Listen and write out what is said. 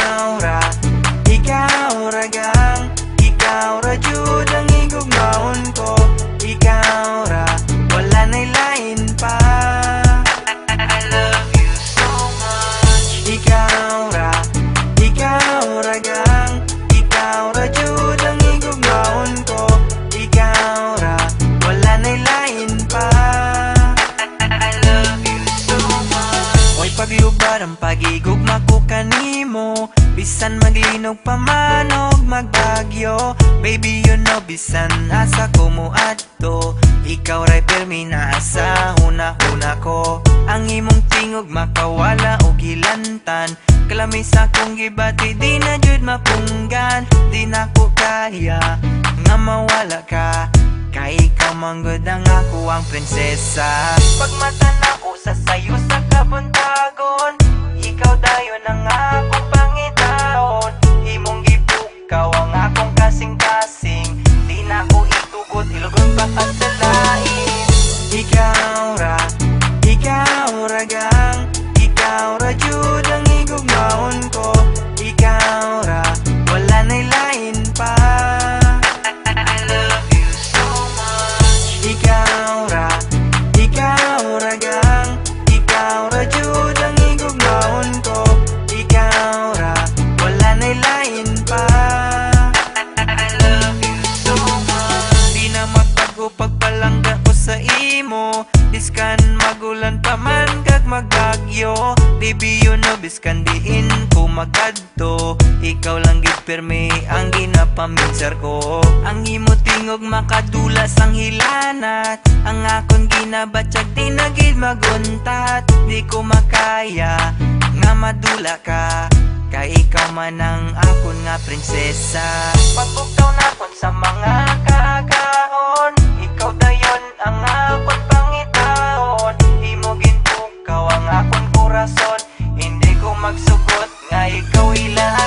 out. Bisan maglinog pa man og magbagyo Baby you know bisan asa ko mo adto. Ikaw ray permi na asa huna-huna ko. Ang imong tingog makawala og hilantan Kalamay sa kong gibati di na jud mapunggan. Di na ko kaya nga mawala ka. Kay ikaw manggod ang ako ang prinsesa. Pag mata na ko sa sayo sa kabuntagon baja biskan diin ko magadto. Ikaw lang gid permi ang ginapaminsar ko. Ang imo tingog makadulas ang hilanat. Ang akon ginabatsag di maguntat. Di ko makaya nga madula ka. Kay ikaw man ang akon nga prinsesa. Pagbuktaw na kon sa mga magsugot Nga ikaw'y lahat.